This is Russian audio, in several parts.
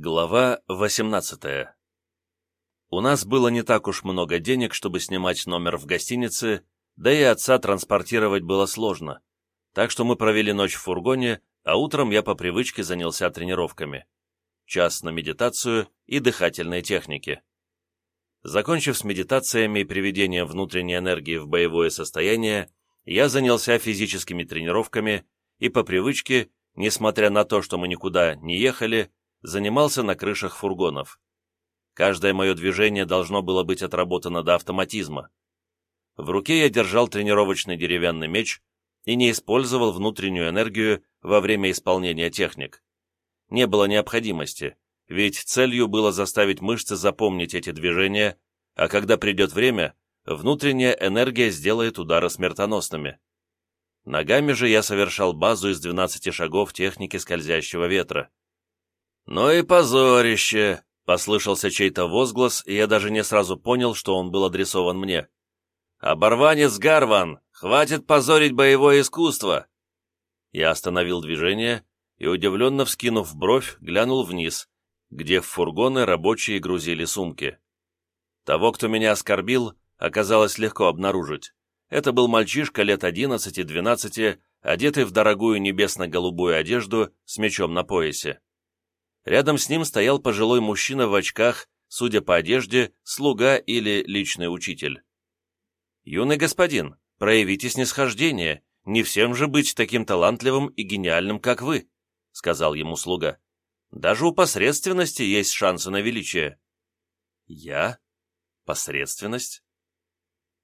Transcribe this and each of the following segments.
Глава 18 У нас было не так уж много денег, чтобы снимать номер в гостинице, да и отца транспортировать было сложно. Так что мы провели ночь в фургоне, а утром я по привычке занялся тренировками. Час на медитацию и дыхательной техники. Закончив с медитациями и приведением внутренней энергии в боевое состояние, я занялся физическими тренировками и по привычке, несмотря на то, что мы никуда не ехали, занимался на крышах фургонов. Каждое мое движение должно было быть отработано до автоматизма. В руке я держал тренировочный деревянный меч и не использовал внутреннюю энергию во время исполнения техник. Не было необходимости, ведь целью было заставить мышцы запомнить эти движения, а когда придет время, внутренняя энергия сделает удары смертоносными. Ногами же я совершал базу из 12 шагов техники скользящего ветра. «Ну и позорище!» — послышался чей-то возглас, и я даже не сразу понял, что он был адресован мне. «Оборванец Гарван! Хватит позорить боевое искусство!» Я остановил движение и, удивленно вскинув бровь, глянул вниз, где в фургоны рабочие грузили сумки. Того, кто меня оскорбил, оказалось легко обнаружить. Это был мальчишка лет одиннадцати-двенадцати, одетый в дорогую небесно-голубую одежду с мечом на поясе. Рядом с ним стоял пожилой мужчина в очках, судя по одежде, слуга или личный учитель. «Юный господин, проявите снисхождение, не всем же быть таким талантливым и гениальным, как вы», — сказал ему слуга. «Даже у посредственности есть шансы на величие». «Я? Посредственность?»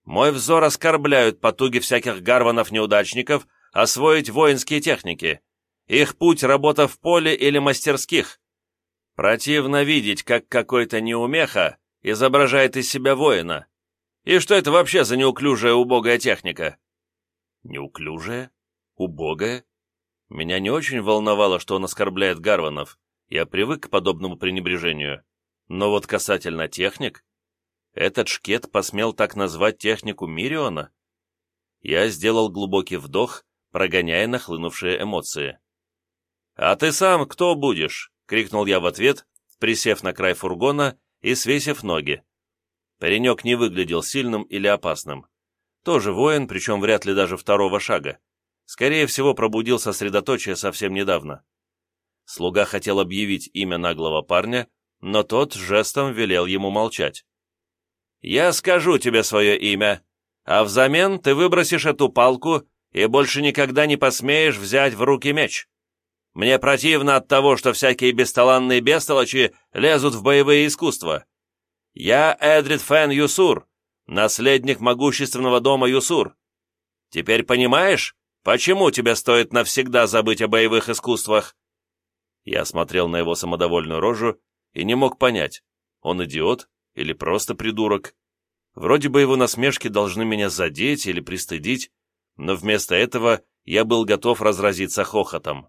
«Мой взор оскорбляют потуги всяких гарванов-неудачников освоить воинские техники. Их путь — работа в поле или мастерских. Противно видеть, как какой-то неумеха изображает из себя воина. И что это вообще за неуклюжая убогая техника? Неуклюжая? Убогая? Меня не очень волновало, что он оскорбляет Гарванов. Я привык к подобному пренебрежению. Но вот касательно техник... Этот шкет посмел так назвать технику Мириона? Я сделал глубокий вдох, прогоняя нахлынувшие эмоции. «А ты сам кто будешь?» — крикнул я в ответ, присев на край фургона и свесив ноги. Паренек не выглядел сильным или опасным. Тоже воин, причем вряд ли даже второго шага. Скорее всего, пробудил сосредоточие совсем недавно. Слуга хотел объявить имя наглого парня, но тот жестом велел ему молчать. «Я скажу тебе свое имя, а взамен ты выбросишь эту палку и больше никогда не посмеешь взять в руки меч. Мне противно от того, что всякие бесталанные бестолочи лезут в боевые искусства. Я Эдрид Фен Юсур, наследник могущественного дома Юсур. Теперь понимаешь, почему тебе стоит навсегда забыть о боевых искусствах?» Я смотрел на его самодовольную рожу и не мог понять, он идиот или просто придурок. Вроде бы его насмешки должны меня задеть или пристыдить, но вместо этого я был готов разразиться хохотом.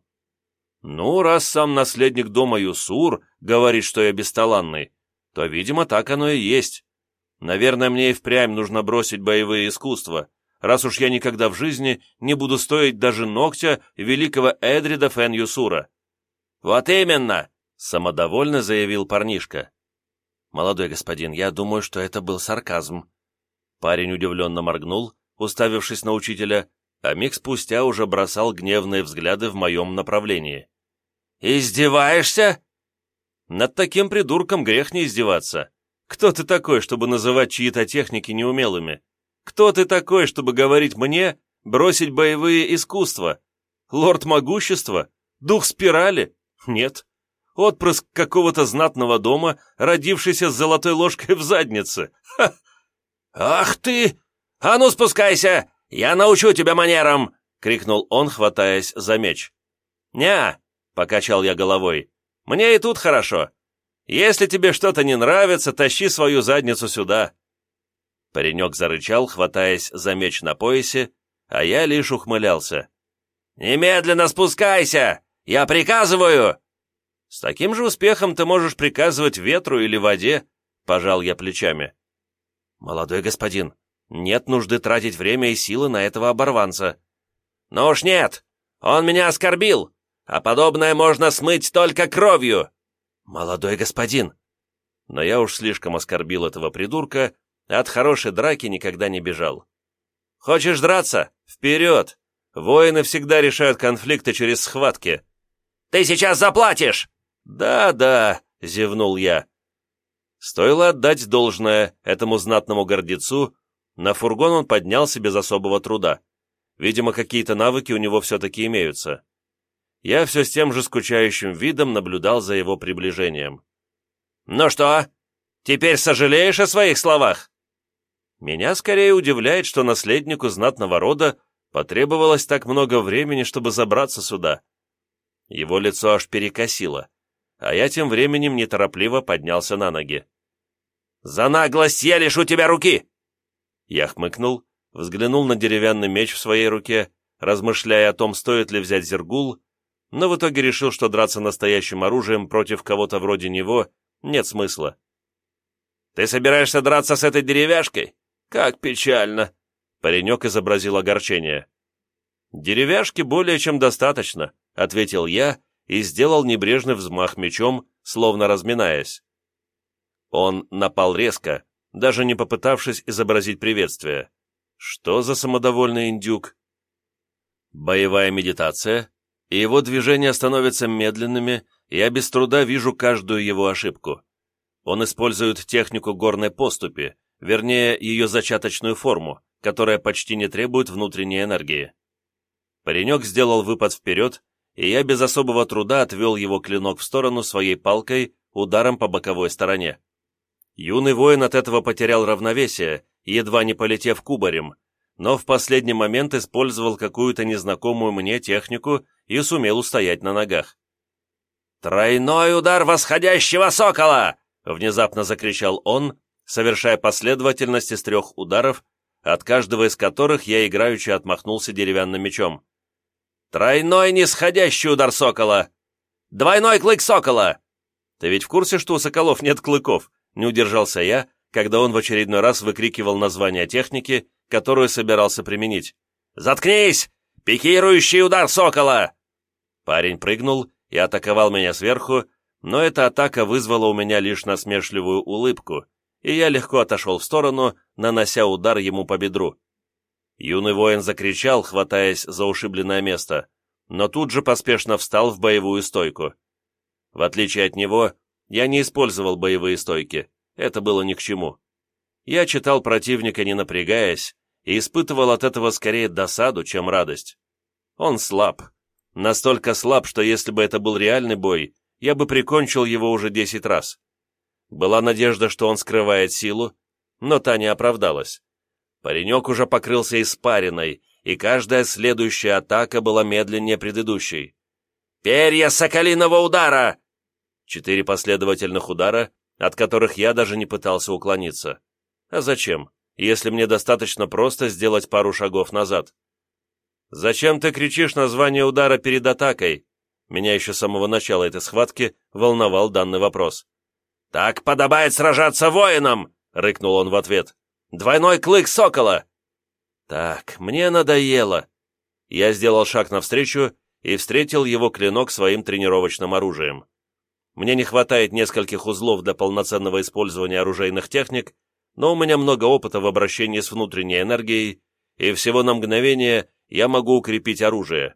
Ну, раз сам наследник дома Юсур говорит, что я бесталанный, то, видимо, так оно и есть. Наверное, мне и впрямь нужно бросить боевые искусства, раз уж я никогда в жизни не буду стоить даже ногтя великого Эдрида Фен Юсура. «Вот именно!» — самодовольно заявил парнишка. «Молодой господин, я думаю, что это был сарказм». Парень удивленно моргнул, уставившись на учителя, а миг спустя уже бросал гневные взгляды в моем направлении. «Издеваешься?» «Над таким придурком грех не издеваться. Кто ты такой, чтобы называть чьи-то техники неумелыми? Кто ты такой, чтобы говорить мне бросить боевые искусства? Лорд могущества? Дух спирали? Нет. Отпрыск какого-то знатного дома, родившийся с золотой ложкой в заднице. Ха! Ах ты! А ну спускайся! Я научу тебя манерам!» — крикнул он, хватаясь за меч. «Ня, Покачал я головой. «Мне и тут хорошо. Если тебе что-то не нравится, тащи свою задницу сюда». Паренек зарычал, хватаясь за меч на поясе, а я лишь ухмылялся. «Немедленно спускайся! Я приказываю!» «С таким же успехом ты можешь приказывать ветру или воде», — пожал я плечами. «Молодой господин, нет нужды тратить время и силы на этого оборванца». «Ну уж нет! Он меня оскорбил! А подобное можно смыть только кровью. «Молодой господин!» Но я уж слишком оскорбил этого придурка, а от хорошей драки никогда не бежал. «Хочешь драться? Вперед! Воины всегда решают конфликты через схватки». «Ты сейчас заплатишь!» «Да-да», — зевнул я. Стоило отдать должное этому знатному гордецу, на фургон он поднялся без особого труда. Видимо, какие-то навыки у него все-таки имеются. Я все с тем же скучающим видом наблюдал за его приближением. «Ну что, теперь сожалеешь о своих словах?» Меня скорее удивляет, что наследнику знатного рода потребовалось так много времени, чтобы забраться сюда. Его лицо аж перекосило, а я тем временем неторопливо поднялся на ноги. «За наглость я лишу тебя руки!» Я хмыкнул, взглянул на деревянный меч в своей руке, размышляя о том, стоит ли взять зергул, но в итоге решил, что драться настоящим оружием против кого-то вроде него нет смысла. «Ты собираешься драться с этой деревяшкой? Как печально!» Паренек изобразил огорчение. «Деревяшки более чем достаточно», — ответил я и сделал небрежный взмах мечом, словно разминаясь. Он напал резко, даже не попытавшись изобразить приветствие. Что за самодовольный индюк? Боевая медитация, и его движения становятся медленными, я без труда вижу каждую его ошибку. Он использует технику горной поступи, вернее, ее зачаточную форму, которая почти не требует внутренней энергии. Паренек сделал выпад вперед, и я без особого труда отвел его клинок в сторону своей палкой ударом по боковой стороне. Юный воин от этого потерял равновесие, едва не полетев кубарем, но в последний момент использовал какую-то незнакомую мне технику и сумел устоять на ногах. «Тройной удар восходящего сокола!» — внезапно закричал он, совершая последовательность из трех ударов, от каждого из которых я играючи отмахнулся деревянным мечом. «Тройной нисходящий удар сокола! Двойной клык сокола!» Ты ведь в курсе, что у соколов нет клыков? Не удержался я, когда он в очередной раз выкрикивал название техники, которую собирался применить. «Заткнись! Пикирующий удар сокола!» Парень прыгнул и атаковал меня сверху, но эта атака вызвала у меня лишь насмешливую улыбку, и я легко отошел в сторону, нанося удар ему по бедру. Юный воин закричал, хватаясь за ушибленное место, но тут же поспешно встал в боевую стойку. В отличие от него, я не использовал боевые стойки, это было ни к чему. Я читал противника, не напрягаясь, и испытывал от этого скорее досаду, чем радость. Он слаб. Настолько слаб, что если бы это был реальный бой, я бы прикончил его уже десять раз. Была надежда, что он скрывает силу, но та не оправдалась. Паренек уже покрылся испариной, и каждая следующая атака была медленнее предыдущей. «Перья соколиного удара!» Четыре последовательных удара, от которых я даже не пытался уклониться. А зачем, если мне достаточно просто сделать пару шагов назад? «Зачем ты кричишь название удара перед атакой?» Меня еще с самого начала этой схватки волновал данный вопрос. «Так подобает сражаться воинам!» — рыкнул он в ответ. «Двойной клык сокола!» «Так, мне надоело!» Я сделал шаг навстречу и встретил его клинок своим тренировочным оружием. Мне не хватает нескольких узлов для полноценного использования оружейных техник, но у меня много опыта в обращении с внутренней энергией, и всего на мгновение я могу укрепить оружие.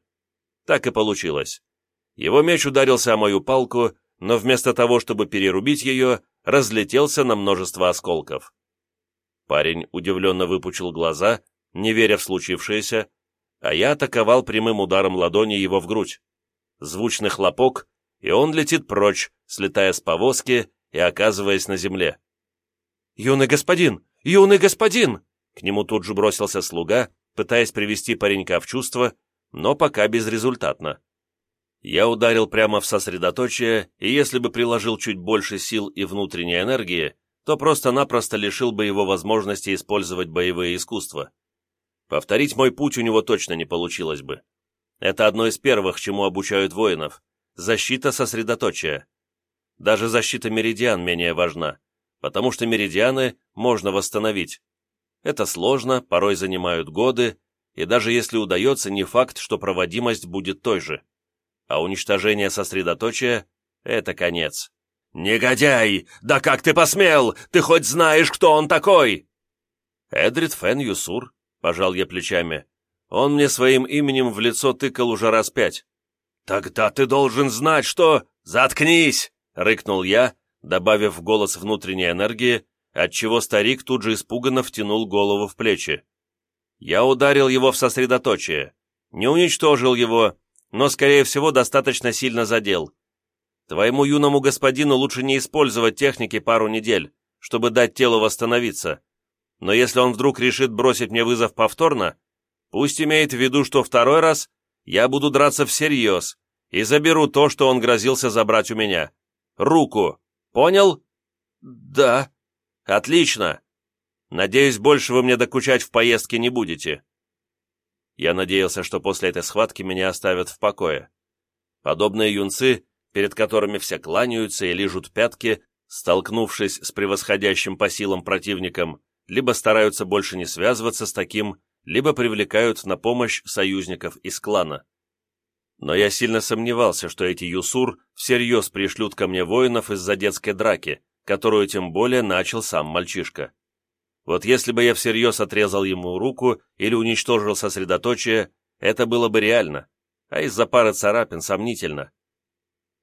Так и получилось. Его меч ударился о мою палку, но вместо того, чтобы перерубить ее, разлетелся на множество осколков. Парень удивленно выпучил глаза, не веря в случившееся, а я атаковал прямым ударом ладони его в грудь. Звучный хлопок, и он летит прочь, слетая с повозки и оказываясь на земле. «Юный господин! Юный господин!» К нему тут же бросился слуга, пытаясь привести паренька в чувство, но пока безрезультатно. Я ударил прямо в сосредоточие, и если бы приложил чуть больше сил и внутренней энергии, то просто-напросто лишил бы его возможности использовать боевые искусства. Повторить мой путь у него точно не получилось бы. Это одно из первых, чему обучают воинов, защита сосредоточия. Даже защита меридиан менее важна, потому что меридианы можно восстановить. Это сложно, порой занимают годы, и даже если удается, не факт, что проводимость будет той же. А уничтожение сосредоточия – это конец. «Негодяй! Да как ты посмел? Ты хоть знаешь, кто он такой?» «Эдрид Фен Юсур», — пожал я плечами. «Он мне своим именем в лицо тыкал уже раз пять». «Тогда ты должен знать, что...» «Заткнись!» — рыкнул я, добавив в голос внутренней энергии, отчего старик тут же испуганно втянул голову в плечи. Я ударил его в сосредоточие, не уничтожил его, но, скорее всего, достаточно сильно задел. Твоему юному господину лучше не использовать техники пару недель, чтобы дать телу восстановиться. Но если он вдруг решит бросить мне вызов повторно, пусть имеет в виду, что второй раз я буду драться всерьез и заберу то, что он грозился забрать у меня. Руку. Понял? Да. Отлично. Надеюсь, больше вы мне докучать в поездке не будете. Я надеялся, что после этой схватки меня оставят в покое. Подобные юнцы, перед которыми все кланяются и лижут пятки, столкнувшись с превосходящим по силам противником, либо стараются больше не связываться с таким, либо привлекают на помощь союзников из клана. Но я сильно сомневался, что эти юсур всерьез пришлют ко мне воинов из-за детской драки, которую тем более начал сам мальчишка. Вот если бы я всерьез отрезал ему руку или уничтожил сосредоточие, это было бы реально, а из-за пары царапин сомнительно.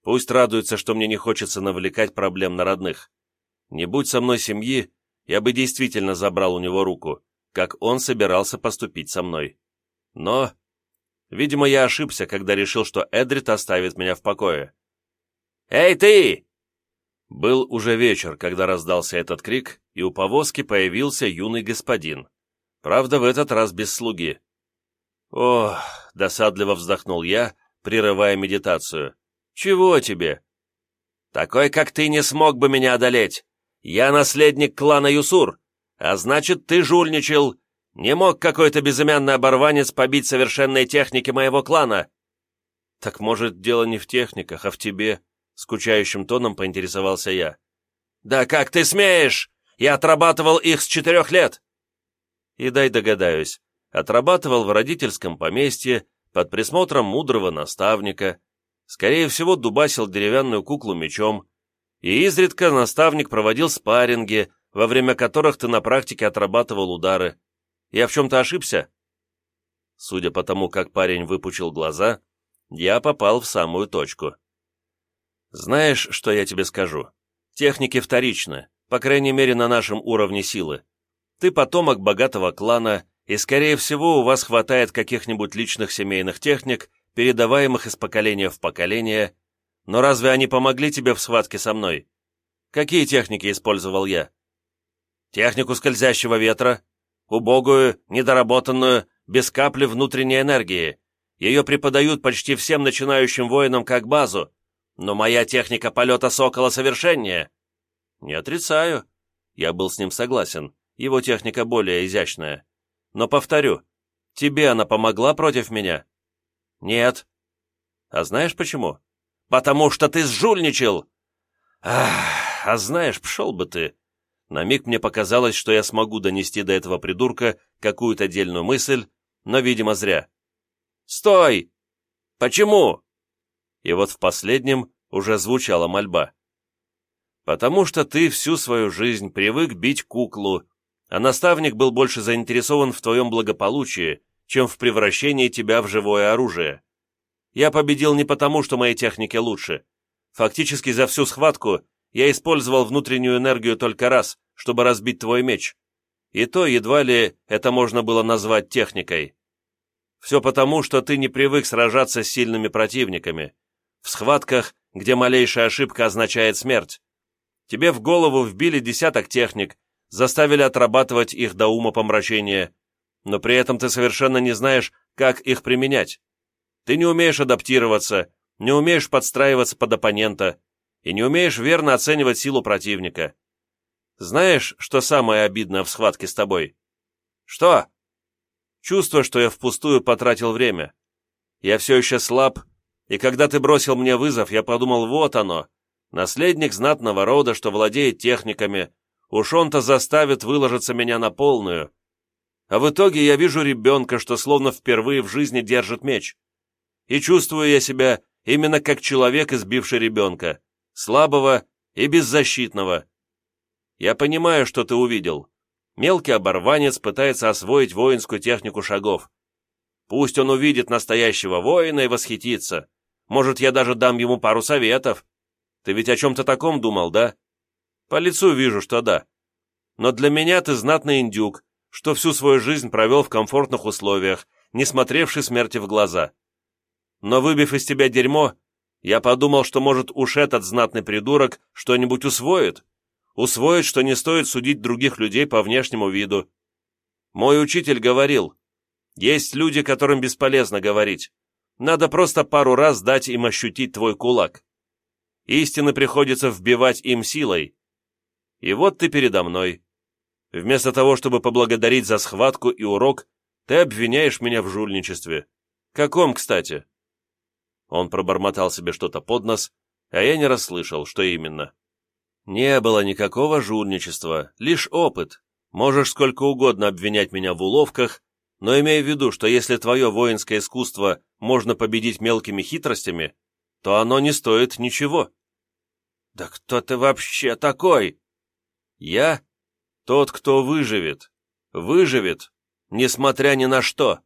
Пусть радуется, что мне не хочется навлекать проблем на родных. Не будь со мной семьи, я бы действительно забрал у него руку, как он собирался поступить со мной. Но, видимо, я ошибся, когда решил, что Эдрит оставит меня в покое. «Эй, ты!» Был уже вечер, когда раздался этот крик, и у повозки появился юный господин. Правда, в этот раз без слуги. «Ох!» — досадливо вздохнул я, прерывая медитацию. «Чего тебе?» «Такой, как ты, не смог бы меня одолеть. Я наследник клана Юсур, а значит, ты жульничал. Не мог какой-то безымянный оборванец побить совершенные техники моего клана». «Так, может, дело не в техниках, а в тебе?» Скучающим тоном поинтересовался я. «Да как ты смеешь? Я отрабатывал их с четырех лет!» И дай догадаюсь, отрабатывал в родительском поместье под присмотром мудрого наставника, скорее всего, дубасил деревянную куклу мечом, и изредка наставник проводил спарринги, во время которых ты на практике отрабатывал удары. Я в чем-то ошибся? Судя по тому, как парень выпучил глаза, я попал в самую точку. Знаешь, что я тебе скажу? Техники вторичны, по крайней мере на нашем уровне силы. Ты потомок богатого клана, и, скорее всего, у вас хватает каких-нибудь личных семейных техник, передаваемых из поколения в поколение, но разве они помогли тебе в схватке со мной? Какие техники использовал я? Технику скользящего ветра, убогую, недоработанную, без капли внутренней энергии. Ее преподают почти всем начинающим воинам как базу, но моя техника полета сокола совершеннее. Не отрицаю. Я был с ним согласен. Его техника более изящная. Но повторю, тебе она помогла против меня? Нет. А знаешь почему? Потому что ты сжульничал. Ах, а знаешь, пшел бы ты. На миг мне показалось, что я смогу донести до этого придурка какую-то дельную мысль, но, видимо, зря. «Стой! Почему?» и вот в последнем уже звучала мольба. «Потому что ты всю свою жизнь привык бить куклу, а наставник был больше заинтересован в твоем благополучии, чем в превращении тебя в живое оружие. Я победил не потому, что мои техники лучше. Фактически за всю схватку я использовал внутреннюю энергию только раз, чтобы разбить твой меч. И то едва ли это можно было назвать техникой. Все потому, что ты не привык сражаться с сильными противниками, в схватках, где малейшая ошибка означает смерть. Тебе в голову вбили десяток техник, заставили отрабатывать их до ума помрачения, но при этом ты совершенно не знаешь, как их применять. Ты не умеешь адаптироваться, не умеешь подстраиваться под оппонента и не умеешь верно оценивать силу противника. Знаешь, что самое обидное в схватке с тобой? Что? Чувство, что я впустую потратил время. Я все еще слаб и когда ты бросил мне вызов, я подумал, вот оно, наследник знатного рода, что владеет техниками, уж он-то заставит выложиться меня на полную. А в итоге я вижу ребенка, что словно впервые в жизни держит меч. И чувствую я себя именно как человек, избивший ребенка, слабого и беззащитного. Я понимаю, что ты увидел. Мелкий оборванец пытается освоить воинскую технику шагов. Пусть он увидит настоящего воина и восхитится. Может, я даже дам ему пару советов. Ты ведь о чем-то таком думал, да? По лицу вижу, что да. Но для меня ты знатный индюк, что всю свою жизнь провел в комфортных условиях, не смотревший смерти в глаза. Но выбив из тебя дерьмо, я подумал, что, может, уж этот знатный придурок что-нибудь усвоит. Усвоит, что не стоит судить других людей по внешнему виду. Мой учитель говорил, есть люди, которым бесполезно говорить. Надо просто пару раз дать им ощутить твой кулак. Истины приходится вбивать им силой. И вот ты передо мной. Вместо того, чтобы поблагодарить за схватку и урок, ты обвиняешь меня в жульничестве. Каком, кстати?» Он пробормотал себе что-то под нос, а я не расслышал, что именно. «Не было никакого жульничества, лишь опыт. Можешь сколько угодно обвинять меня в уловках, но имей в виду, что если твое воинское искусство можно победить мелкими хитростями, то оно не стоит ничего». «Да кто ты вообще такой?» «Я? Тот, кто выживет. Выживет, несмотря ни на что.